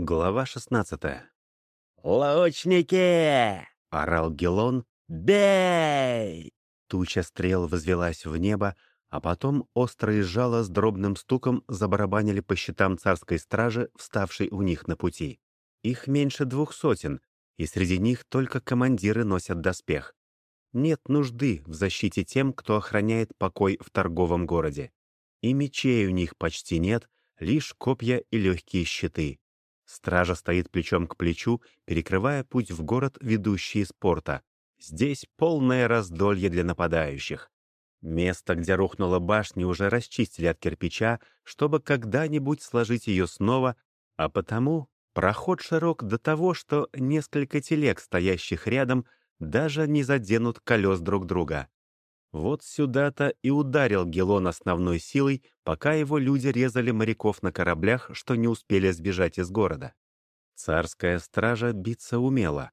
Глава 16 «Лучники!» — орал Гелон. «Бей!» Туча стрел возвелась в небо, а потом острые жало с дробным стуком забарабанили по щитам царской стражи, вставшей у них на пути. Их меньше двух сотен, и среди них только командиры носят доспех. Нет нужды в защите тем, кто охраняет покой в торговом городе. И мечей у них почти нет, лишь копья и легкие щиты. Стража стоит плечом к плечу, перекрывая путь в город, ведущий из порта. Здесь полное раздолье для нападающих. Место, где рухнула башня, уже расчистили от кирпича, чтобы когда-нибудь сложить ее снова, а потому проход широк до того, что несколько телег, стоящих рядом, даже не заденут колес друг друга. Вот сюда-то и ударил Гелон основной силой, пока его люди резали моряков на кораблях, что не успели сбежать из города. Царская стража биться умела.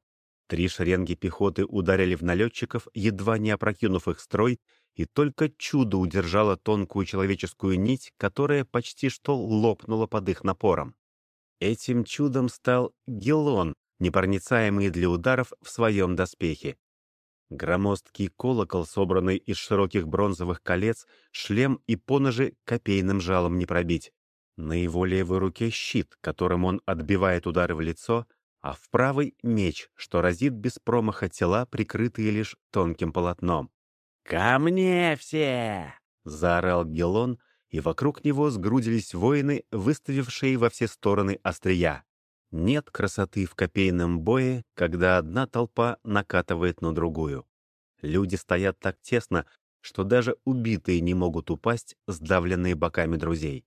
Три шеренги пехоты ударили в налетчиков, едва не опрокинув их строй, и только чудо удержало тонкую человеческую нить, которая почти что лопнула под их напором. Этим чудом стал Гелон, непроницаемый для ударов в своем доспехе. Громоздкий колокол, собранный из широких бронзовых колец, шлем и поножи копейным жалом не пробить. На его левой руке щит, которым он отбивает удары в лицо, а в правой — меч, что разит без промаха тела, прикрытые лишь тонким полотном. «Ко мне все!» — заорал Гелон, и вокруг него сгрудились воины, выставившие во все стороны острия. Нет красоты в копейном бое, когда одна толпа накатывает на другую. Люди стоят так тесно, что даже убитые не могут упасть, сдавленные боками друзей.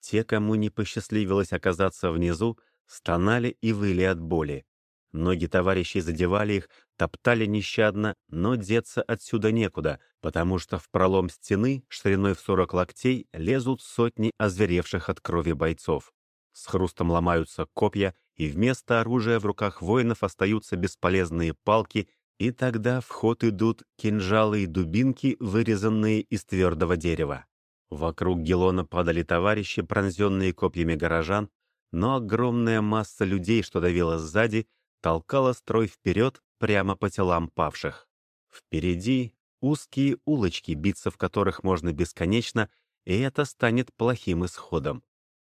Те, кому не посчастливилось оказаться внизу, стонали и выли от боли. Ноги товарищей задевали их, топтали нещадно, но деться отсюда некуда, потому что в пролом стены, шириной в сорок локтей, лезут сотни озверевших от крови бойцов. С хрустом ломаются копья, и вместо оружия в руках воинов остаются бесполезные палки, и тогда в ход идут кинжалы и дубинки, вырезанные из твердого дерева. Вокруг Гелона падали товарищи, пронзенные копьями горожан, но огромная масса людей, что давила сзади, толкала строй вперед прямо по телам павших. Впереди узкие улочки, биться в которых можно бесконечно, и это станет плохим исходом.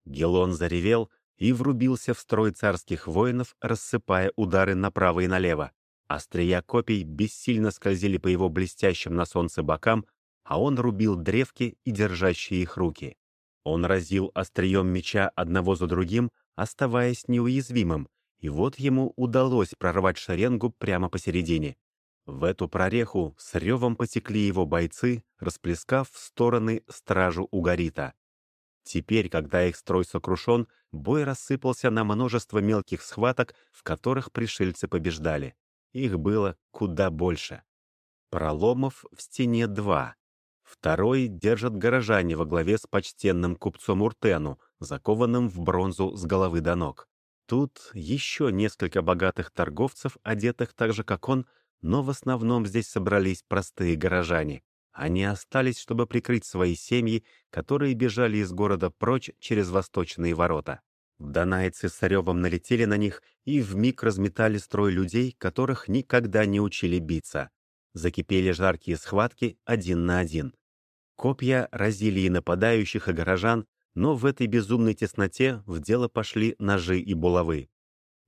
Гелон заревел, и врубился в строй царских воинов, рассыпая удары направо и налево. Острия копий бессильно скользили по его блестящим на солнце бокам, а он рубил древки и держащие их руки. Он разил острием меча одного за другим, оставаясь неуязвимым, и вот ему удалось прорвать шеренгу прямо посередине. В эту прореху с ревом потекли его бойцы, расплескав в стороны стражу Угарита. Теперь, когда их строй сокрушен, бой рассыпался на множество мелких схваток, в которых пришельцы побеждали. Их было куда больше. Проломов в стене два. Второй держат горожане во главе с почтенным купцом Уртену, закованным в бронзу с головы до ног. Тут еще несколько богатых торговцев, одетых так же, как он, но в основном здесь собрались простые горожане. Они остались, чтобы прикрыть свои семьи, которые бежали из города прочь через восточные ворота. Донайцы с Царевым налетели на них и вмиг разметали строй людей, которых никогда не учили биться. Закипели жаркие схватки один на один. Копья разили и нападающих, и горожан, но в этой безумной тесноте в дело пошли ножи и булавы.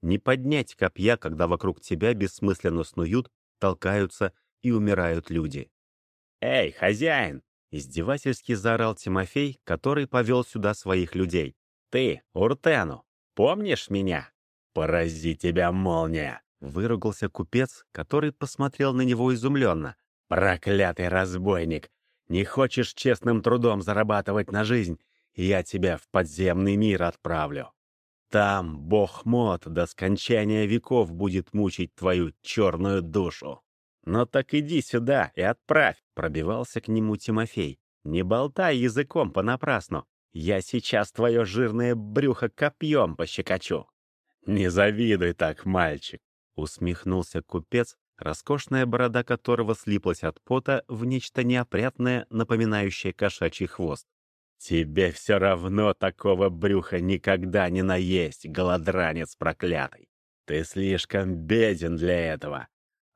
Не поднять копья, когда вокруг тебя бессмысленно снуют, толкаются и умирают люди. «Эй, хозяин!» — издевательски заорал Тимофей, который повел сюда своих людей. «Ты, Уртену, помнишь меня?» «Порази тебя, молния!» — выругался купец, который посмотрел на него изумленно. «Проклятый разбойник! Не хочешь честным трудом зарабатывать на жизнь? Я тебя в подземный мир отправлю. Там бог Мот до скончания веков будет мучить твою черную душу». «Ну так иди сюда и отправь!» — пробивался к нему Тимофей. «Не болтай языком понапрасну. Я сейчас твое жирное брюхо копьем пощекочу». «Не завидуй так, мальчик!» — усмехнулся купец, роскошная борода которого слиплась от пота в нечто неопрятное, напоминающее кошачий хвост. Тебе все равно такого брюха никогда не наесть, голодранец проклятый. Ты слишком беден для этого.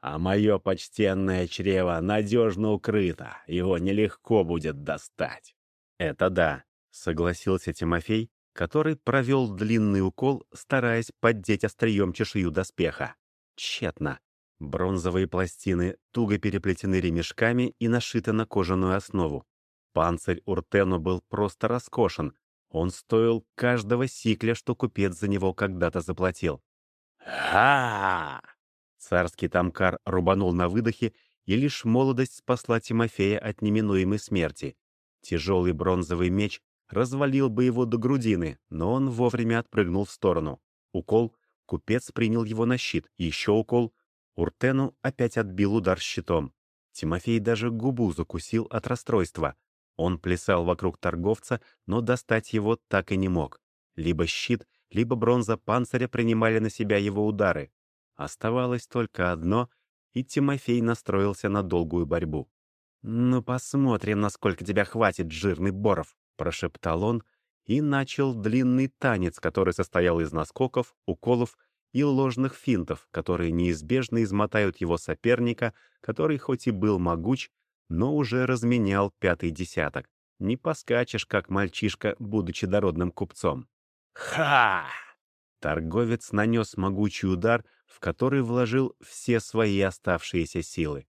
А мое почтенное чрево надежно укрыто, его нелегко будет достать. Это да, согласился Тимофей, который провел длинный укол, стараясь поддеть острием чешую доспеха. Тщетно. Бронзовые пластины туго переплетены ремешками и нашиты на кожаную основу. Панцирь Уртену был просто роскошен. Он стоил каждого сикля, что купец за него когда-то заплатил. ха Царский тамкар рубанул на выдохе, и лишь молодость спасла Тимофея от неминуемой смерти. Тяжелый бронзовый меч развалил бы его до грудины, но он вовремя отпрыгнул в сторону. Укол, купец принял его на щит, еще укол. Уртену опять отбил удар щитом. Тимофей даже губу закусил от расстройства. Он плясал вокруг торговца, но достать его так и не мог. Либо щит, либо бронза панциря принимали на себя его удары. Оставалось только одно, и Тимофей настроился на долгую борьбу. «Ну, посмотрим, насколько тебя хватит, жирный Боров», — прошептал он и начал длинный танец, который состоял из наскоков, уколов и ложных финтов, которые неизбежно измотают его соперника, который хоть и был могуч, но уже разменял пятый десяток. Не поскачешь, как мальчишка, будучи дородным купцом. «Ха!» Торговец нанес могучий удар, в который вложил все свои оставшиеся силы.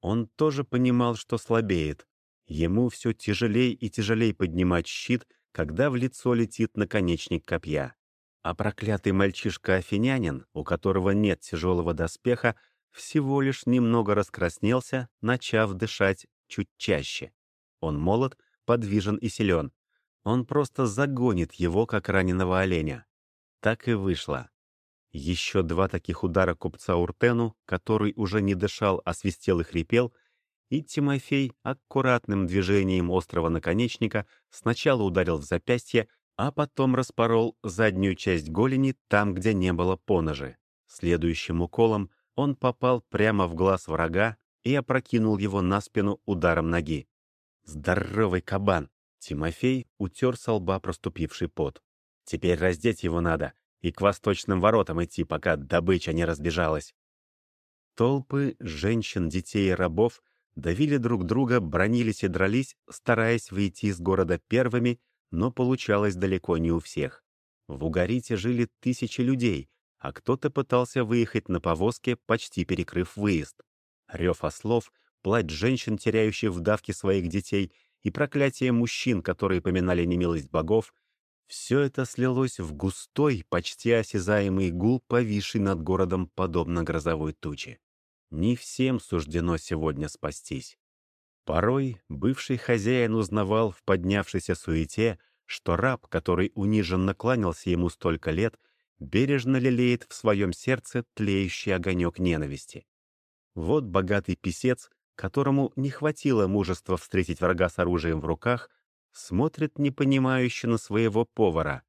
Он тоже понимал, что слабеет. Ему все тяжелей и тяжелей поднимать щит, когда в лицо летит наконечник копья. А проклятый мальчишка-афинянин, у которого нет тяжелого доспеха, всего лишь немного раскраснелся, начав дышать чуть чаще. Он молод, подвижен и силен. Он просто загонит его, как раненого оленя. Так и вышло. Еще два таких удара купца Уртену, который уже не дышал, а свистел и хрипел, и Тимофей аккуратным движением острого наконечника сначала ударил в запястье, а потом распорол заднюю часть голени там, где не было поножи. Следующим уколом он попал прямо в глаз врага и опрокинул его на спину ударом ноги. Здоровый кабан! Тимофей утер со лба проступивший пот. Теперь раздеть его надо и к восточным воротам идти, пока добыча не разбежалась. Толпы женщин, детей и рабов давили друг друга, бронились и дрались, стараясь выйти из города первыми, но получалось далеко не у всех. В Угарите жили тысячи людей, а кто-то пытался выехать на повозке, почти перекрыв выезд. Рев ослов, плач женщин, теряющих в давке своих детей, и проклятие мужчин, которые поминали немилость богов, все это слилось в густой, почти осязаемый гул, повисший над городом подобно грозовой туче. Не всем суждено сегодня спастись. Порой бывший хозяин узнавал в поднявшейся суете, что раб, который униженно кланялся ему столько лет, бережно лелеет в своем сердце тлеющий огонек ненависти. Вот богатый писец, которому не хватило мужества встретить врага с оружием в руках, смотрит непонимающе на своего повара.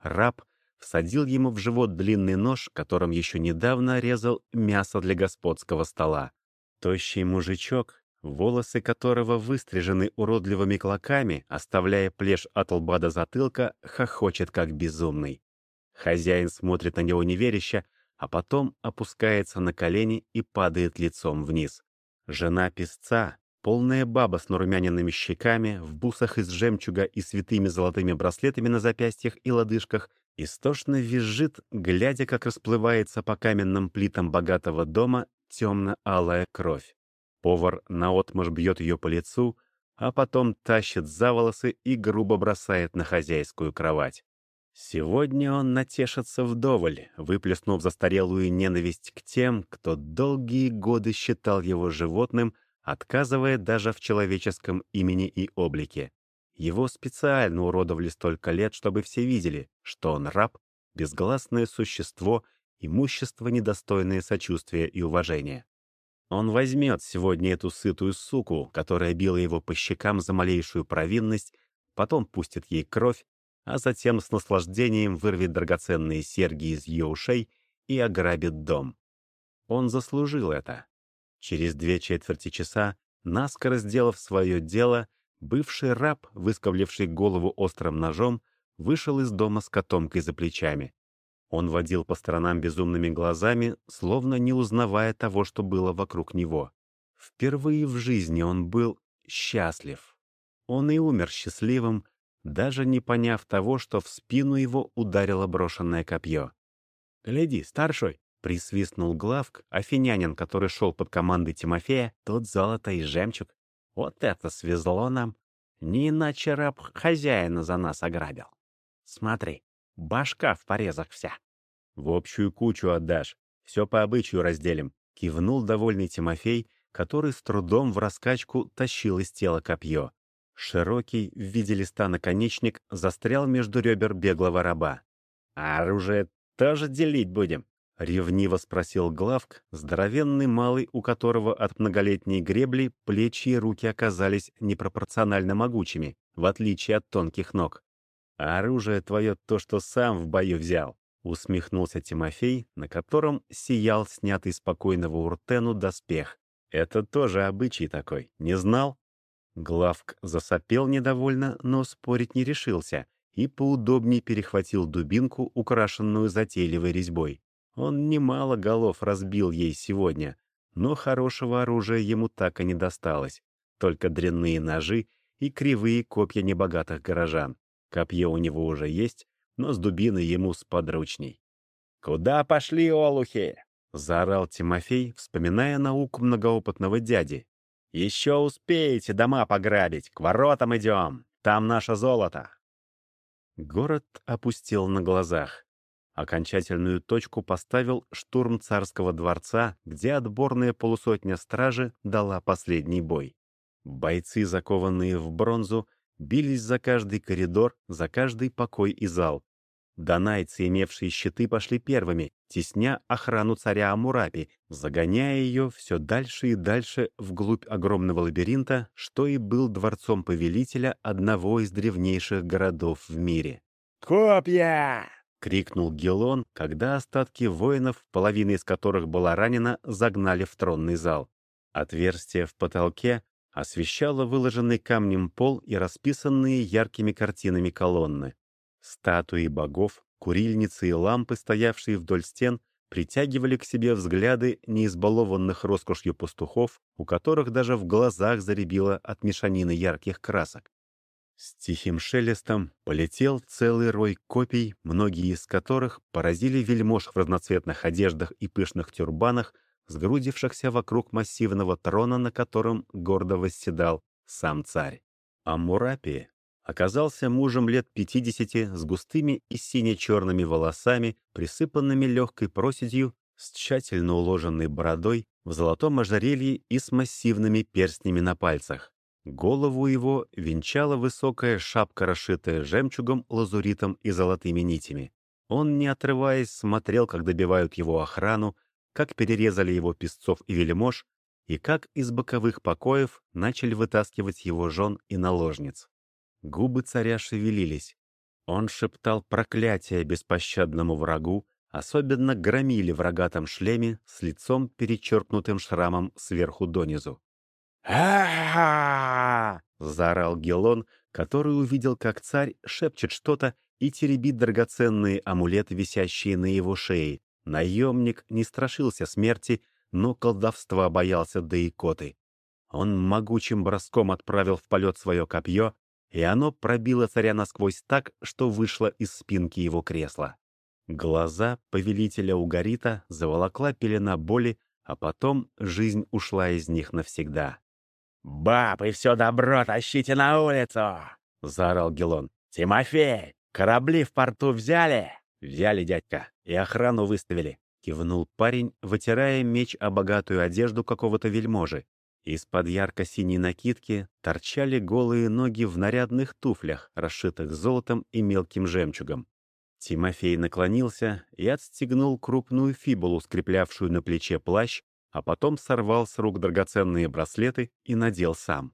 Раб всадил ему в живот длинный нож, которым еще недавно резал мясо для господского стола. Тощий мужичок, волосы которого выстрижены уродливыми клоками, оставляя плешь от лба до затылка, хохочет как безумный. Хозяин смотрит на него неверяще, а потом опускается на колени и падает лицом вниз. Жена песца, полная баба с нарумяненными щеками, в бусах из жемчуга и святыми золотыми браслетами на запястьях и лодыжках, истошно визжит, глядя, как расплывается по каменным плитам богатого дома темно-алая кровь. Повар наотмашь бьет ее по лицу, а потом тащит за волосы и грубо бросает на хозяйскую кровать. Сегодня он натешится вдоволь, выплеснув застарелую ненависть к тем, кто долгие годы считал его животным, отказывая даже в человеческом имени и облике. Его специально уродовали столько лет, чтобы все видели, что он раб, безгласное существо, имущество, недостойное сочувствия и уважения. Он возьмет сегодня эту сытую суку, которая била его по щекам за малейшую провинность, потом пустит ей кровь, а затем с наслаждением вырвет драгоценные серьги из ее ушей и ограбит дом. Он заслужил это. Через две четверти часа, наскоро сделав свое дело, Бывший раб, выскобливший голову острым ножом, вышел из дома с котомкой за плечами. Он водил по сторонам безумными глазами, словно не узнавая того, что было вокруг него. Впервые в жизни он был счастлив. Он и умер счастливым, даже не поняв того, что в спину его ударило брошенное копье. «Гляди, старший!» — присвистнул Главк, афинянин, который шел под командой Тимофея, тот золото и жемчуг. «Вот это свезло нам! Не иначе раб хозяина за нас ограбил. Смотри, башка в порезах вся!» «В общую кучу отдашь, все по обычаю разделим», — кивнул довольный Тимофей, который с трудом в раскачку тащил из тела копье. Широкий, в виде листа наконечник, застрял между ребер беглого раба. «А оружие тоже делить будем?» — ревниво спросил Главк, здоровенный малый, у которого от многолетней гребли плечи и руки оказались непропорционально могучими, в отличие от тонких ног. «А оружие твое то, что сам в бою взял», — усмехнулся Тимофей, на котором сиял снятый спокойного уртену доспех. «Это тоже обычай такой, не знал?» Главк засопел недовольно, но спорить не решился и поудобнее перехватил дубинку, украшенную затейливой резьбой. Он немало голов разбил ей сегодня, но хорошего оружия ему так и не досталось, только дрянные ножи и кривые копья небогатых горожан. Копье у него уже есть, но с дубиной ему сподручней. «Куда пошли, олухи?» — заорал Тимофей, вспоминая науку многоопытного дяди, еще успеете дома пограбить, к воротам идем, там наше золото. Город опустил на глазах. Окончательную точку поставил штурм царского дворца, где отборная полусотня стражи дала последний бой. Бойцы, закованные в бронзу, бились за каждый коридор, за каждый покой и зал. Донайцы, имевшие щиты, пошли первыми, тесня охрану царя Амурапи, загоняя ее все дальше и дальше вглубь огромного лабиринта, что и был дворцом повелителя одного из древнейших городов в мире. «Копья!» — крикнул Гелон, когда остатки воинов, половина из которых была ранена, загнали в тронный зал. Отверстие в потолке освещало выложенный камнем пол и расписанные яркими картинами колонны. Статуи богов, курильницы и лампы, стоявшие вдоль стен, притягивали к себе взгляды неизбалованных роскошью пастухов, у которых даже в глазах заребило от мешанины ярких красок. С тихим шелестом полетел целый рой копий, многие из которых поразили вельмож в разноцветных одеждах и пышных тюрбанах, сгрудившихся вокруг массивного трона, на котором гордо восседал сам царь. А Мурапи, оказался мужем лет 50 с густыми и сине-черными волосами, присыпанными легкой проседью, с тщательно уложенной бородой, в золотом ожерелье и с массивными перстнями на пальцах. Голову его венчала высокая шапка, расшитая жемчугом, лазуритом и золотыми нитями. Он, не отрываясь, смотрел, как добивают его охрану, как перерезали его песцов и вельмож, и как из боковых покоев начали вытаскивать его жен и наложниц. Губы царя шевелились. Он шептал проклятие беспощадному врагу, особенно громили в рогатом шлеме с лицом, перечеркнутым шрамом сверху донизу. А заорал Гелон, который увидел, как царь шепчет что-то и теребит драгоценные амулеты, висящие на его шее. Наемник не страшился смерти, но колдовства боялся до икоты. Он могучим броском отправил в полет свое копье, и оно пробило царя насквозь так, что вышло из спинки его кресла. Глаза повелителя Угарита заволокла пелена боли, а потом жизнь ушла из них навсегда. «Баб и все добро тащите на улицу!» — заорал Гелон. «Тимофей, корабли в порту взяли?» «Взяли, дядька, и охрану выставили», — кивнул парень, вытирая меч о богатую одежду какого-то вельможи, из-под ярко-синей накидки торчали голые ноги в нарядных туфлях, расшитых золотом и мелким жемчугом. Тимофей наклонился и отстегнул крупную фибулу, скреплявшую на плече плащ, а потом сорвал с рук драгоценные браслеты и надел сам.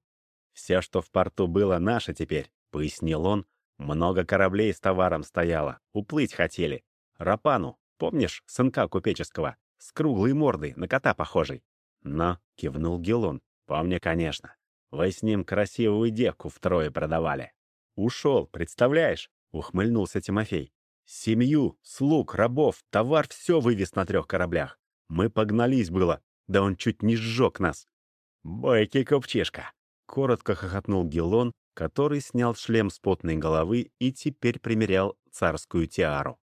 «Все, что в порту было, наше теперь», — пояснил он. «Много кораблей с товаром стояло, уплыть хотели. Рапану, помнишь, сынка купеческого, с круглой мордой, на кота похожий? «Но», — кивнул Гелон, — «помню, конечно. Вы с ним красивую девку втрое продавали. Ушел, представляешь? Ухмыльнулся Тимофей. Семью, слуг, рабов, товар все вывез на трех кораблях. Мы погнались было, да он чуть не сжег нас. Бойкий купчишка. Коротко хохотнул Гелон, который снял шлем с потной головы и теперь примерял царскую тиару.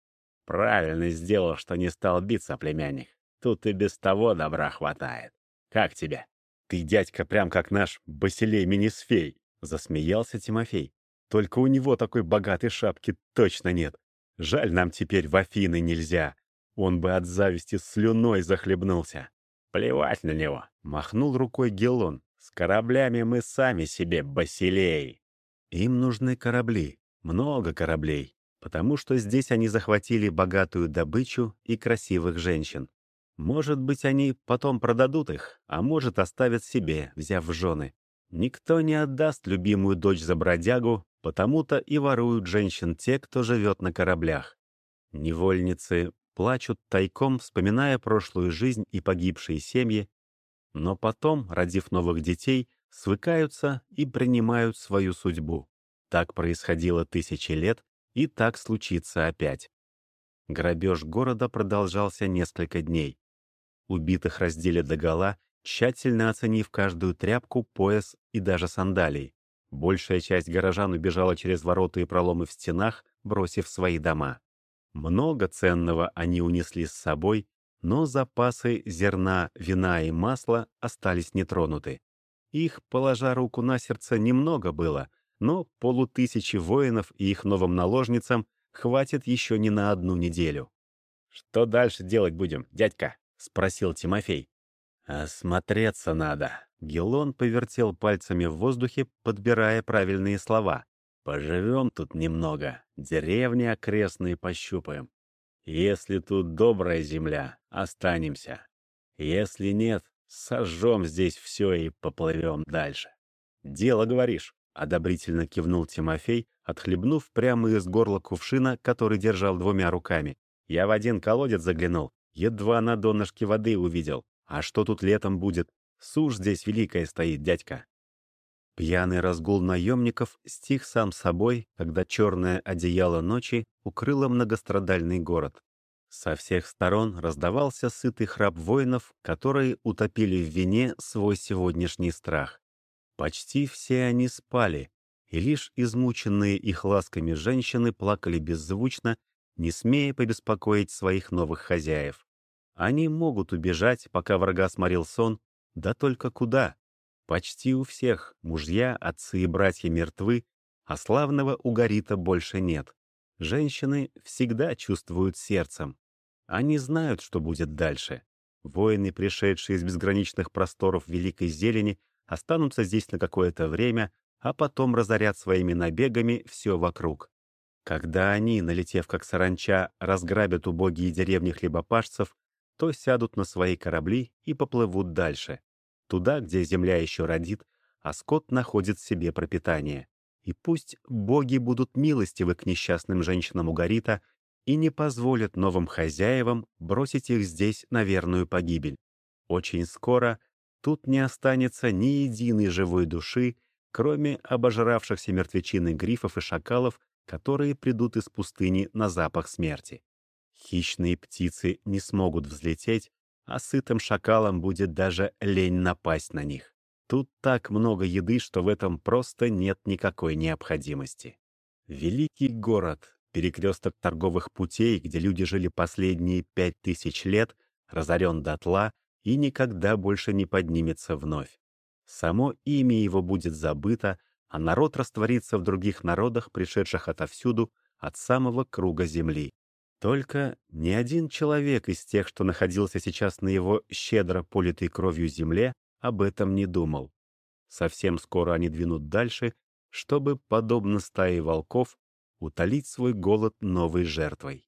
Правильно сделал, что не стал биться, племянник. Тут и без того добра хватает. Как тебе? Ты, дядька, прям как наш Басилей Минисфей, засмеялся Тимофей. Только у него такой богатой шапки точно нет. Жаль, нам теперь в Афины нельзя. Он бы от зависти слюной захлебнулся. Плевать на него, махнул рукой Гелон. С кораблями мы сами себе басилей. Им нужны корабли, много кораблей, потому что здесь они захватили богатую добычу и красивых женщин. Может быть, они потом продадут их, а может, оставят себе, взяв в жены. Никто не отдаст любимую дочь за бродягу, потому-то и воруют женщин те, кто живет на кораблях. Невольницы плачут тайком, вспоминая прошлую жизнь и погибшие семьи, но потом, родив новых детей, свыкаются и принимают свою судьбу. Так происходило тысячи лет, и так случится опять. Грабеж города продолжался несколько дней. Убитых раздели догола, тщательно оценив каждую тряпку, пояс и даже сандалии. Большая часть горожан убежала через ворота и проломы в стенах, бросив свои дома. Много ценного они унесли с собой, но запасы зерна, вина и масла остались нетронуты. Их, положа руку на сердце, немного было — но полутысячи воинов и их новым наложницам хватит еще не на одну неделю. «Что дальше делать будем, дядька?» — спросил Тимофей. «Осмотреться надо». Гелон повертел пальцами в воздухе, подбирая правильные слова. «Поживем тут немного, деревни окрестные пощупаем. Если тут добрая земля, останемся. Если нет, сожжем здесь все и поплывем дальше». «Дело, говоришь?» — одобрительно кивнул Тимофей, отхлебнув прямо из горла кувшина, который держал двумя руками. «Я в один колодец заглянул, едва на донышке воды увидел. А что тут летом будет? Сушь здесь великая стоит, дядька». Пьяный разгул наемников стих сам собой, когда черное одеяло ночи укрыло многострадальный город. Со всех сторон раздавался сытый храп воинов, которые утопили в вине свой сегодняшний страх. Почти все они спали, и лишь измученные их ласками женщины плакали беззвучно, не смея побеспокоить своих новых хозяев. Они могут убежать, пока врага сморил сон, да только куда? Почти у всех мужья, отцы и братья мертвы, а славного Угарита больше нет. Женщины всегда чувствуют сердцем. Они знают, что будет дальше. Воины, пришедшие из безграничных просторов Великой Зелени, останутся здесь на какое-то время, а потом разорят своими набегами все вокруг. Когда они, налетев как саранча, разграбят убогие деревни хлебопашцев, то сядут на свои корабли и поплывут дальше, туда, где земля еще родит, а скот находит себе пропитание. И пусть боги будут милостивы к несчастным женщинам Угарита и не позволят новым хозяевам бросить их здесь на верную погибель. Очень скоро Тут не останется ни единой живой души, кроме обожравшихся мертвечины грифов и шакалов, которые придут из пустыни на запах смерти. Хищные птицы не смогут взлететь, а сытым шакалам будет даже лень напасть на них. Тут так много еды, что в этом просто нет никакой необходимости. Великий город, перекресток торговых путей, где люди жили последние пять тысяч лет, разорен дотла, и никогда больше не поднимется вновь. Само имя его будет забыто, а народ растворится в других народах, пришедших отовсюду, от самого круга земли. Только ни один человек из тех, что находился сейчас на его щедро политой кровью земле, об этом не думал. Совсем скоро они двинут дальше, чтобы, подобно стае волков, утолить свой голод новой жертвой.